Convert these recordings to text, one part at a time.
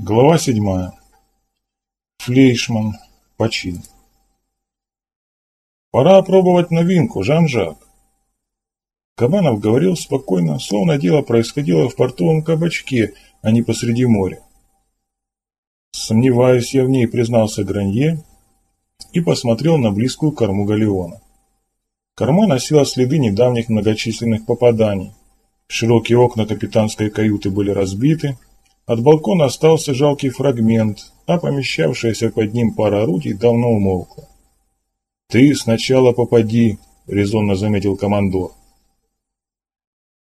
Глава седьмая. Флейшман. Почин. Пора опробовать новинку, Жан-Жак. Кабанов говорил спокойно, словно дело происходило в портовом кабачке, а не посреди моря. Сомневаюсь я в ней, признался Гранье и посмотрел на близкую корму галеона. Корма носила следы недавних многочисленных попаданий. Широкие окна капитанской каюты были разбиты, от балкона остался жалкий фрагмент, а помещавшаяся под ним пара орудий давно умолкла. «Ты сначала попади», — резонно заметил командор.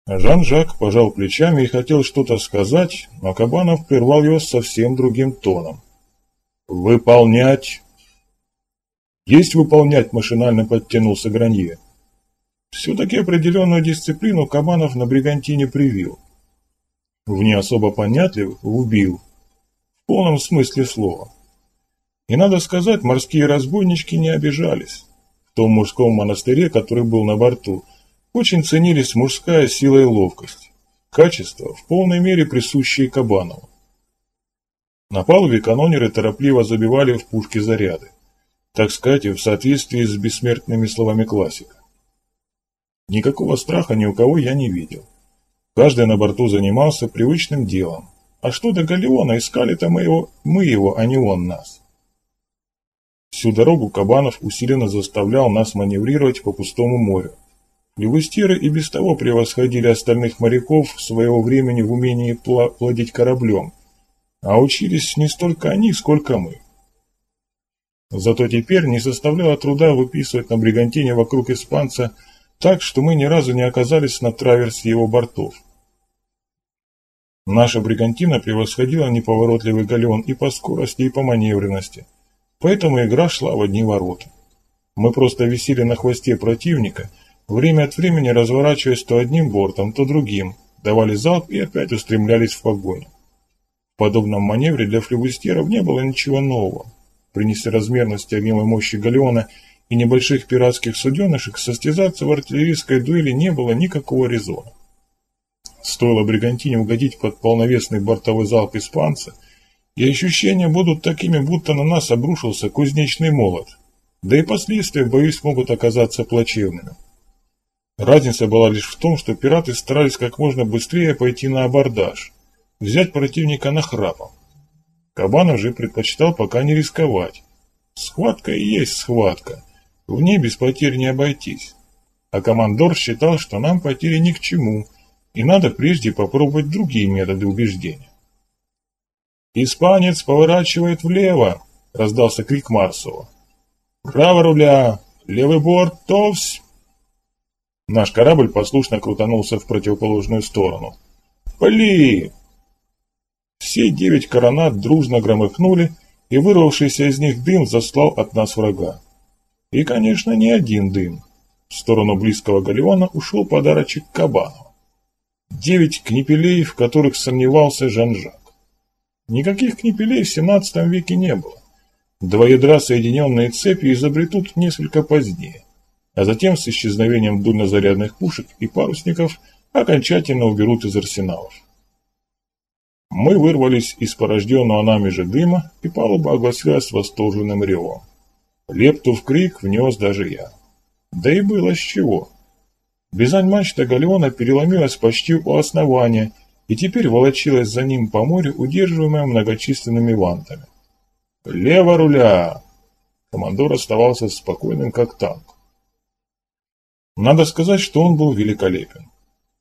Жан-Жак пожал плечами и хотел что-то сказать, но Кабанов прервал его совсем другим тоном. «Выполнять!» «Есть выполнять!» – машинально подтянулся Гранье. Все-таки определенную дисциплину Кабанов на Бригантине привил в не особо понятливых убил. В полном смысле слова. И надо сказать, морские разбойнички не обижались. В том мужском монастыре, который был на борту, очень ценились мужская сила и ловкость. Качества, в полной мере присущие Кабанову. На палубе канонеры торопливо забивали в пушки заряды. Так сказать, в соответствии с бессмертными словами классика. Никакого страха ни у кого я не видел. Каждый на борту занимался привычным делом. А что до Галеона, искали-то мы его, мы его, а не он нас. Всю дорогу Кабанов усиленно заставлял нас маневрировать по пустому морю. Левыстеры и без того превосходили остальных моряков своего времени в умении плодить кораблем, а учились не столько они, сколько мы. Зато теперь не составляло труда выписывать на бригантине вокруг испанца так, что мы ни разу не оказались на траверсе его бортов. Наша бригантина превосходила неповоротливый галеон и по скорости, и по маневренности. Поэтому игра шла в одни ворота. Мы просто висели на хвосте противника, время от времени разворачиваясь то одним бортом, то другим, давали залп и опять устремлялись в погоню. В подобном маневре для флебустеров не было ничего нового. При несоразмерности огневой мощи галеона и небольших пиратских суденышек состязаться в артиллерийской дуэли не было никакого резона. Стоило Бригантине угодить под полновесный бортовой залп испанца, и ощущения будут такими, будто на нас обрушился кузнечный молот. Да и последствия, боюсь, могут оказаться плачевными. Разница была лишь в том, что пираты старались как можно быстрее пойти на абордаж, взять противника на храпом. Кабанов же предпочитал пока не рисковать. Схватка и есть схватка. В ней без потерь не обойтись. А командор считал, что нам потери ни к чему – и надо прежде попробовать другие методы убеждения. «Испанец поворачивает влево!» – раздался крик Марсова. «Право руля! Левый борт! Товсь!» Наш корабль послушно крутанулся в противоположную сторону. «Пли!» Все девять коронат дружно громыхнули, и вырвавшийся из них дым заслал от нас врага. И, конечно, не один дым. В сторону близкого галеона ушел подарочек кабану. Девять книпелей, в которых сомневался Жан-Жак. Никаких книпелей в 17 веке не было. Два ядра, соединенные цепью, изобретут несколько позднее, а затем с исчезновением дульнозарядных пушек и парусников окончательно уберут из арсеналов. Мы вырвались из порожденного нами же дыма, и палуба огласилась восторженным ревом. Лепту в крик внес даже я. Да и было с чего. Бизань-мачта галеона переломилась почти у основания и теперь волочилась за ним по морю, удерживаемая многочисленными вантами. «Лево руля!» Командор оставался спокойным, как танк. Надо сказать, что он был великолепен.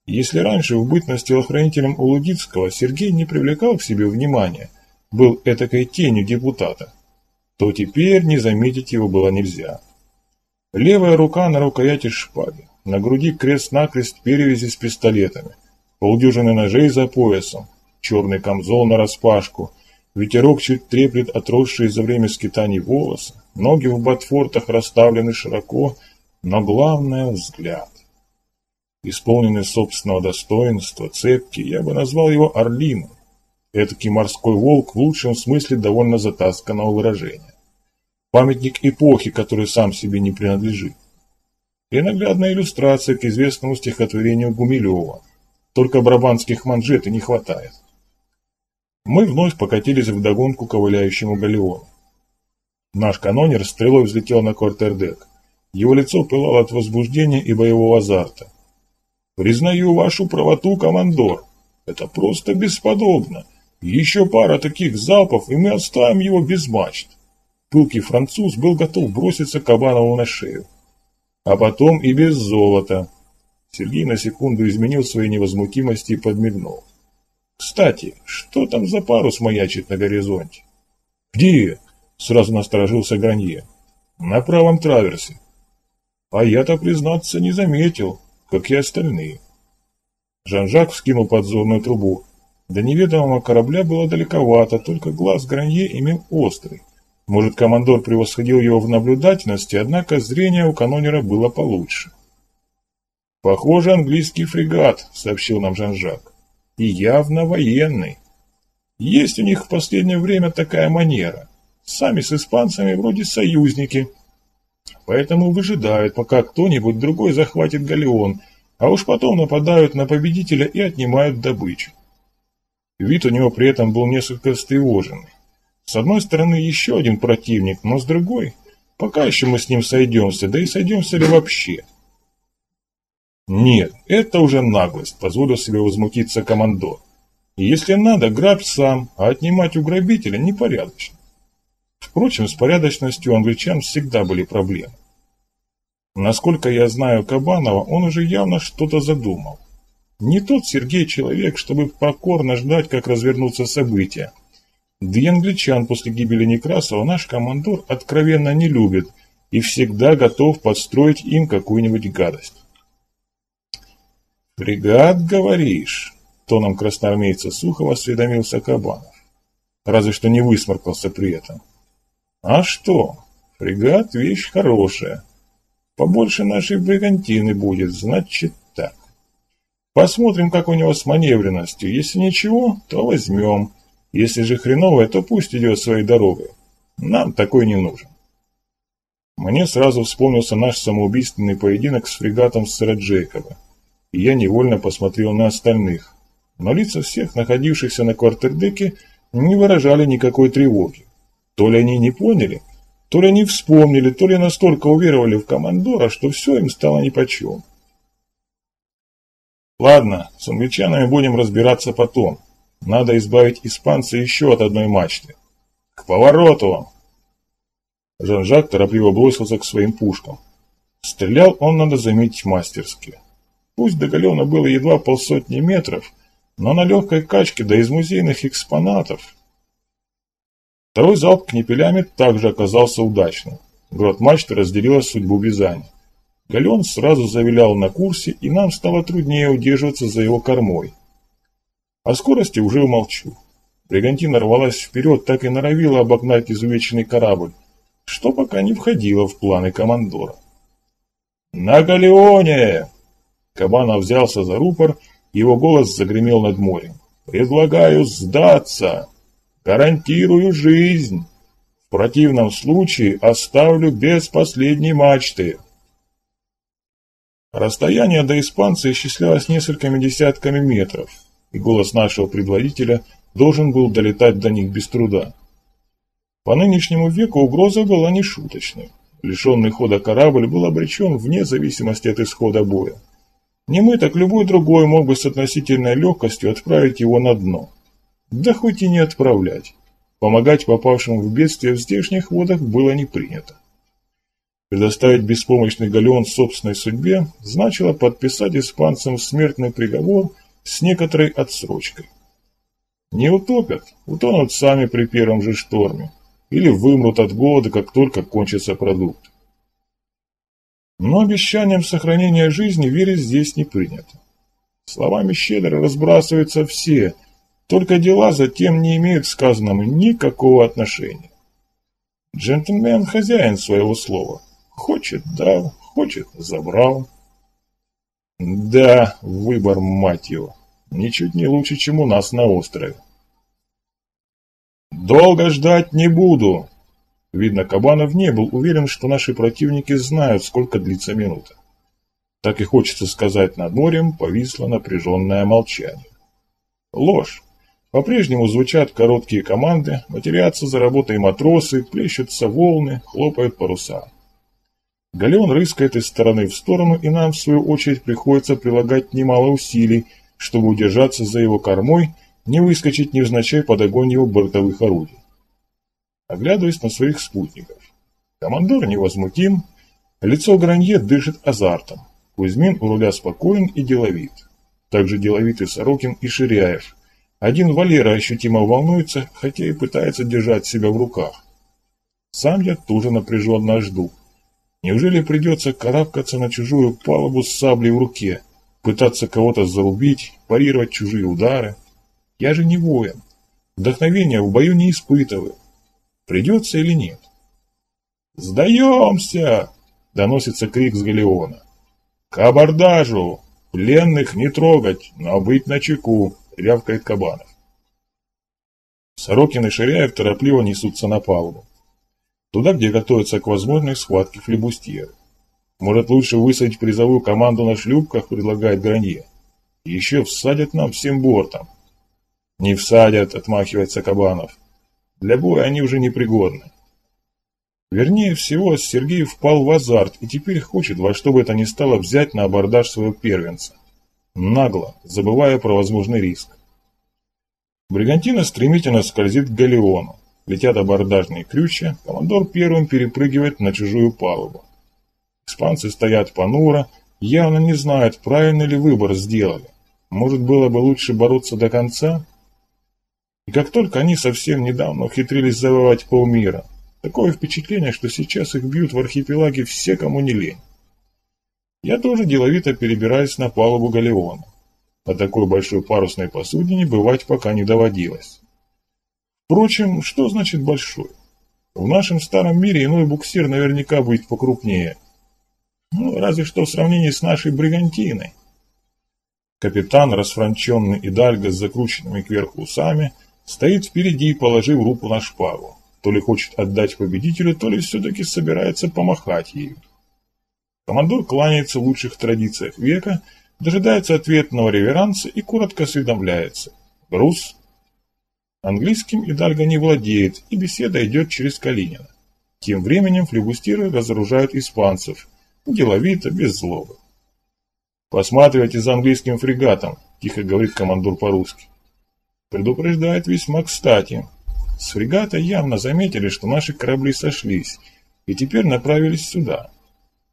Если раньше в бытность телохранителем Улудицкого Сергей не привлекал к себе внимания, был этакой тенью депутата, то теперь не заметить его было нельзя. Левая рука на рукояти шпаги, на груди крест-накрест перевязи с пистолетами, полдюжины ножей за поясом, черный камзол нараспашку, ветерок чуть треплет отросшие за время скитаний волосы, ноги в ботфортах расставлены широко, но главное – взгляд. Исполненный собственного достоинства, цепкий, я бы назвал его орлиным. Этакий морской волк в лучшем смысле довольно затасканного выражения. Памятник эпохи, который сам себе не принадлежит и наглядная иллюстрация к известному стихотворению Гумилева. Только брабанских манжет и не хватает. Мы вновь покатились вдогонку ковыляющему галеону. Наш канонер стрелой взлетел на квартердек. Его лицо пылало от возбуждения и боевого азарта. «Признаю вашу правоту, командор. Это просто бесподобно. Еще пара таких залпов, и мы оставим его без мачт». Пылкий француз был готов броситься Кабанову на шею. А потом и без золота. Сергей на секунду изменил своей невозмутимости и подмигнул. «Кстати, что там за парус маячит на горизонте?» «Где?» — сразу насторожился Гранье. «На правом траверсе». «А я-то, признаться, не заметил, как и остальные». Жан-Жак вскинул подзорную трубу. До неведомого корабля было далековато, только глаз Гранье имел острый. Может, командор превосходил его в наблюдательности, однако зрение у канонера было получше. «Похоже, английский фрегат», — сообщил нам Жан-Жак и явно военный. Есть у них в последнее время такая манера. Сами с испанцами вроде союзники. Поэтому выжидают, пока кто-нибудь другой захватит галеон, а уж потом нападают на победителя и отнимают добычу. Вид у него при этом был несколько встревоженный. С одной стороны еще один противник, но с другой, пока еще мы с ним сойдемся, да и сойдемся ли вообще – нет, это уже наглость, позволил себе возмутиться командор. Если надо, грабь сам, а отнимать у грабителя непорядочно. Впрочем, с порядочностью англичан всегда были проблемы. Насколько я знаю Кабанова, он уже явно что-то задумал. Не тот Сергей человек, чтобы покорно ждать, как развернутся события. Да и англичан после гибели Некрасова наш командор откровенно не любит и всегда готов подстроить им какую-нибудь гадость. «Фрегат, говоришь?» — тоном красноармейца Сухова осведомился Кабанов. Разве что не высморкался при этом. «А что? Фрегат — вещь хорошая. Побольше нашей бригантины будет, значит так. Посмотрим, как у него с маневренностью. Если ничего, то возьмем. Если же хреновое, то пусть идет своей дорогой. Нам такой не нужен». Мне сразу вспомнился наш самоубийственный поединок с фрегатом сэра Джейкоба и я невольно посмотрел на остальных. Но лица всех, находившихся на квартердеке, не выражали никакой тревоги. То ли они не поняли, то ли они вспомнили, то ли настолько уверовали в командора, что все им стало нипочем. Ладно, с англичанами будем разбираться потом. Надо избавить испанца еще от одной мачты. К повороту! Жан-Жак торопливо бросился к своим пушкам. Стрелял он, надо заметить, мастерски. Пусть до Галена было едва полсотни метров, но на легкой качке, да из музейных экспонатов. Второй залп кнепелями также оказался удачным. Грот мачты разделила судьбу Бизани. Галеон сразу завилял на курсе, и нам стало труднее удерживаться за его кормой. О скорости уже умолчу. Бригантина рвалась вперед, так и норовила обогнать изувеченный корабль, что пока не входило в планы командора. «На Галеоне!» Кабанов взялся за рупор, его голос загремел над морем. «Предлагаю сдаться! Гарантирую жизнь! В противном случае оставлю без последней мачты!» Расстояние до испанца исчислялось несколькими десятками метров, и голос нашего предводителя должен был долетать до них без труда. По нынешнему веку угроза была нешуточной. Лишенный хода корабль был обречен вне зависимости от исхода боя. Не мы, так любой другой мог бы с относительной легкостью отправить его на дно. Да хоть и не отправлять. Помогать попавшим в бедствие в здешних водах было не принято. Предоставить беспомощный галеон собственной судьбе значило подписать испанцам смертный приговор с некоторой отсрочкой. Не утопят, утонут сами при первом же шторме или вымрут от голода, как только кончится продукт. Но обещанием сохранения жизни верить здесь не принято. Словами щедро разбрасываются все, только дела затем не имеют к сказанному никакого отношения. Джентльмен хозяин своего слова. Хочет – дал, хочет – забрал. Да, выбор, мать его, ничуть не лучше, чем у нас на острове. «Долго ждать не буду», Видно, Кабанов не был уверен, что наши противники знают, сколько длится минута. Так и хочется сказать, над морем повисло напряженное молчание. Ложь. По-прежнему звучат короткие команды, матерятся за работой матросы, плещутся волны, хлопают паруса. Галеон рыскает из стороны в сторону, и нам, в свою очередь, приходится прилагать немало усилий, чтобы удержаться за его кормой, не выскочить невзначай под огонь его бортовых орудий. Оглядываясь на своих спутников. Командор невозмутим, лицо Гранье дышит азартом. Кузьмин у руля спокоен и деловит. Также деловиты Сорокин и Ширяев. Один Валера ощутимо волнуется, хотя и пытается держать себя в руках. Сам я тоже напряженно жду. Неужели придется карабкаться на чужую палубу с саблей в руке, пытаться кого-то зарубить, парировать чужие удары? Я же не воин. Вдохновения в бою не испытываю. Придется или нет? «Сдаемся!» — доносится крик с галеона. «К абордажу! Пленных не трогать, но быть начеку!» — рявкает Кабанов. Сорокин и Ширяев торопливо несутся на палубу. Туда, где готовятся к возможной схватке флебустьеры. Может, лучше высадить призовую команду на шлюпках, предлагает Гранье. Еще всадят нам всем бортом. Не всадят, отмахивается Кабанов. Для боя они уже непригодны. Вернее всего, Сергей впал в азарт и теперь хочет во что бы это ни стало взять на абордаж своего первенца. Нагло, забывая про возможный риск. Бригантина стремительно скользит к галеону. Летят абордажные крючья, командор первым перепрыгивает на чужую палубу. Испанцы стоят понуро, явно не знают, правильно ли выбор сделали. Может, было бы лучше бороться до конца? И как только они совсем недавно ухитрились завоевать полмира, такое впечатление, что сейчас их бьют в архипелаге все, кому не лень. Я тоже деловито перебираюсь на палубу галеона. На такой большой парусной посудине бывать пока не доводилось. Впрочем, что значит большой? В нашем старом мире иной буксир наверняка будет покрупнее. Ну, разве что в сравнении с нашей бригантиной. Капитан, расфранченный и дальго с закрученными кверху усами, стоит впереди, положив руку на шпагу. То ли хочет отдать победителю, то ли все-таки собирается помахать ею. Командор кланяется в лучших традициях века, дожидается ответного реверанса и коротко осведомляется. Груз Английским Идальго не владеет, и беседа идет через Калинина. Тем временем флебустиры разоружают испанцев, деловито, без злобы. «Посматривайте за английским фрегатом», – тихо говорит командор по-русски. Предупреждает весьма кстати. С фрегата явно заметили, что наши корабли сошлись, и теперь направились сюда.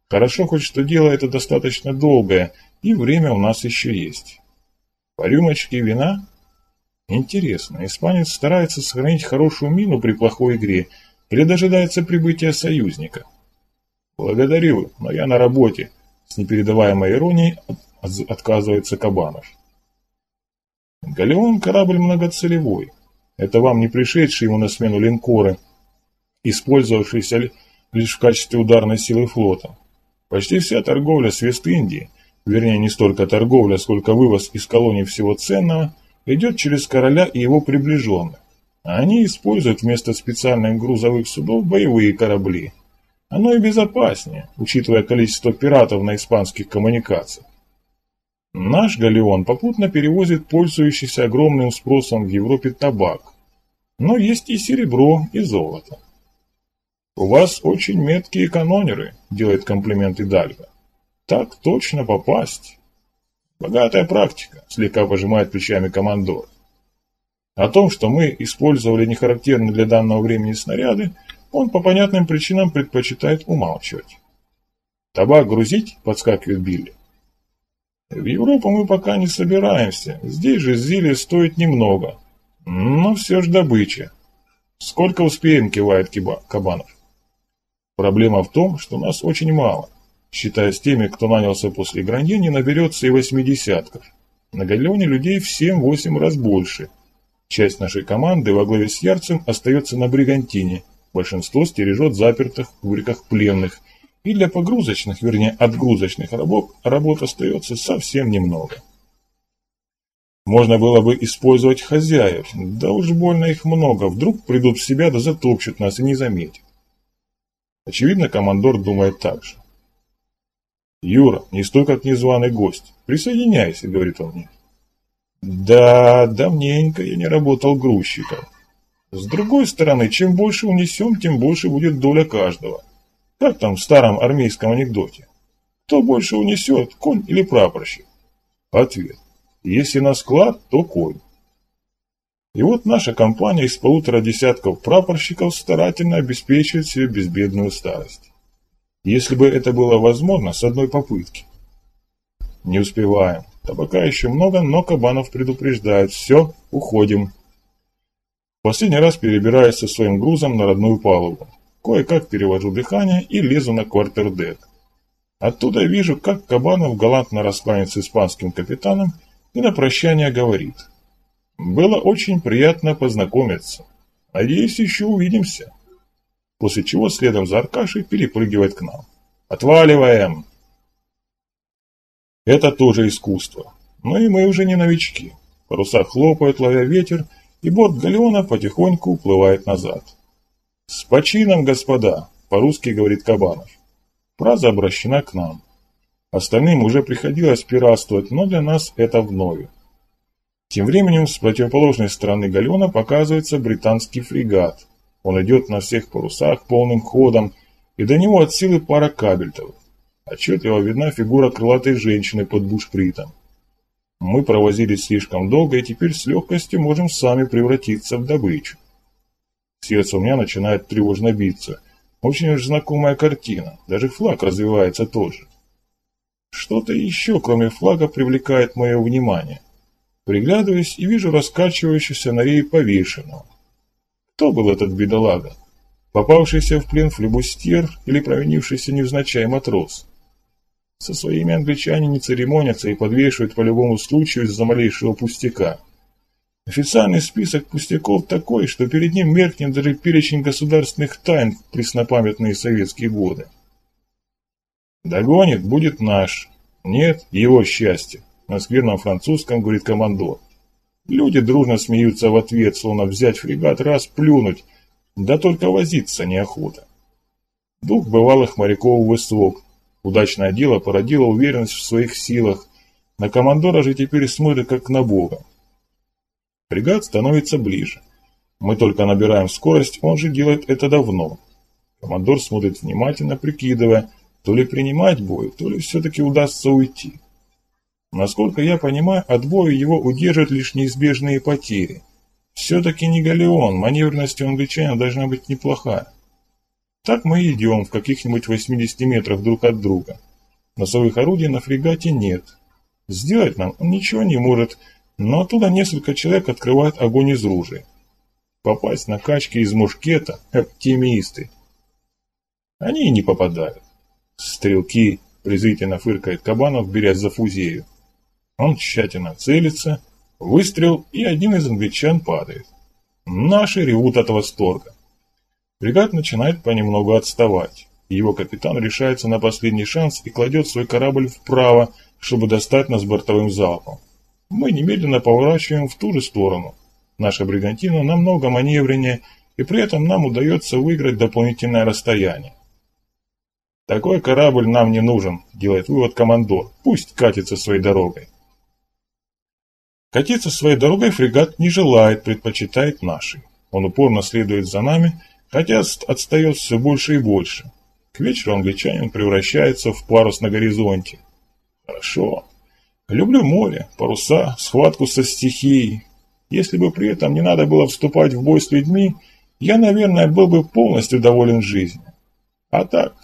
Хорошо хоть, что дело это достаточно долгое, и время у нас еще есть. По рюмочке вина Интересно, испанец старается сохранить хорошую мину при плохой игре или дожидается прибытия союзника? Благодарю, но я на работе. С непередаваемой иронией отказывается Кабанов. Галеон корабль многоцелевой. Это вам не пришедшие ему на смену линкоры, использовавшиеся лишь в качестве ударной силы флота. Почти вся торговля с Вест-Индии, вернее не столько торговля, сколько вывоз из колоний всего ценного – идет через короля и его приближенных. Они используют вместо специальных грузовых судов боевые корабли. Оно и безопаснее, учитывая количество пиратов на испанских коммуникациях. Наш галеон попутно перевозит пользующийся огромным спросом в Европе табак. Но есть и серебро, и золото. «У вас очень меткие канонеры», – делает комплимент Идальго. «Так точно попасть». Богатая практика, слегка пожимает плечами командор. О том, что мы использовали нехарактерные для данного времени снаряды, он по понятным причинам предпочитает умалчивать. «Табак грузить?» – подскакивает Билли. «В Европу мы пока не собираемся. Здесь же зелье стоит немного. Но все же добыча. Сколько успеем?» – кивает Кабанов. «Проблема в том, что нас очень мало. Считая с теми, кто нанялся после Гранье, не наберется и восьмидесятков. На Галеоне людей в семь-восемь раз больше. Часть нашей команды во главе с Ярцем остается на Бригантине, большинство стережет запертых в кубриках пленных, и для погрузочных, вернее отгрузочных рабов, работ остается совсем немного. Можно было бы использовать хозяев, да уж больно их много, вдруг придут в себя да затопчут нас и не заметят. Очевидно, командор думает так же. «Юра, не стой как незваный гость. Присоединяйся», — говорит он мне. Да, давненько я не работал грузчиком. С другой стороны, чем больше унесем, тем больше будет доля каждого. Как там в старом армейском анекдоте? Кто больше унесет, конь или прапорщик? Ответ. Если на склад, то конь. И вот наша компания из полутора десятков прапорщиков старательно обеспечивает себе безбедную старость. Если бы это было возможно с одной попытки. Не успеваем. Табака еще много, но Кабанов предупреждает. Все, уходим. Последний раз перебираюсь со своим грузом на родную палубу. Кое-как перевожу дыхание и лезу на квартердек. Оттуда вижу, как Кабанов галантно раскланяется испанским капитаном и на прощание говорит. «Было очень приятно познакомиться. Надеюсь, еще увидимся». После чего следом за Аркашей перепрыгивает к нам. «Отваливаем!» Это тоже искусство. Но и мы уже не новички. Паруса хлопают, ловя ветер, и борт галеона потихоньку уплывает назад. «С почином, господа!» – по-русски говорит Кабанов. Фраза обращена к нам. Остальным уже приходилось пиратствовать, но для нас это вновь. Тем временем с противоположной стороны галеона показывается британский фрегат. Он идет на всех парусах полным ходом, и до него от силы пара кабельтов. Отчетливо видна фигура крылатой женщины под бушпритом. Мы провозились слишком долго и теперь с легкостью можем сами превратиться в добычу. Сердце у меня начинает тревожно биться. Очень уж знакомая картина. Даже флаг развивается тоже. Что-то еще, кроме флага, привлекает мое внимание. Приглядываюсь и вижу раскачивающийся на рее повешенного. Кто был этот бедолага? Попавшийся в плен флебустьер или провинившийся невзначай матрос? Со своими англичане не церемонятся и подвешивают по любому случаю из-за малейшего пустяка. Официальный список пустяков такой, что перед ним меркнет даже перечень государственных тайн в преснопамятные советские годы. Догонит, будет наш. Нет, его счастье. На скверном французском говорит командор. Люди дружно смеются в ответ, словно взять фрегат раз, плюнуть. Да только возиться неохота. Дух бывалых моряков высок, Удачное дело породило уверенность в своих силах. На командора же теперь смотрят как на бога. Фрегат становится ближе. Мы только набираем скорость, он же делает это давно. Командор смотрит внимательно, прикидывая, то ли принимать бой, то ли все-таки удастся уйти. Насколько я понимаю, от боя его удержат лишь неизбежные потери. Все-таки не галеон, маневренность у англичанина должна быть неплохая. Так мы идем в каких-нибудь 80 метрах друг от друга. Носовых орудий на фрегате нет. Сделать нам он ничего не может, но оттуда несколько человек открывают огонь из ружей. Попасть на качки из мушкета – оптимисты. Они и не попадают. Стрелки, презрительно фыркает Кабанов, берясь за фузею. Он тщательно целится, выстрел, и один из англичан падает. Наши ревут от восторга. Фрегат начинает понемногу отставать. Его капитан решается на последний шанс и кладет свой корабль вправо, чтобы достать нас бортовым залпом. Мы немедленно поворачиваем в ту же сторону. Наша бригантина намного маневреннее, и при этом нам удается выиграть дополнительное расстояние. «Такой корабль нам не нужен», – делает вывод командор. «Пусть катится своей дорогой». Катиться своей дорогой фрегат не желает, предпочитает нашей. Он упорно следует за нами – хотя отстает все больше и больше. К вечеру англичанин превращается в парус на горизонте. Хорошо. Люблю море, паруса, схватку со стихией. Если бы при этом не надо было вступать в бой с людьми, я, наверное, был бы полностью доволен жизнью. А так,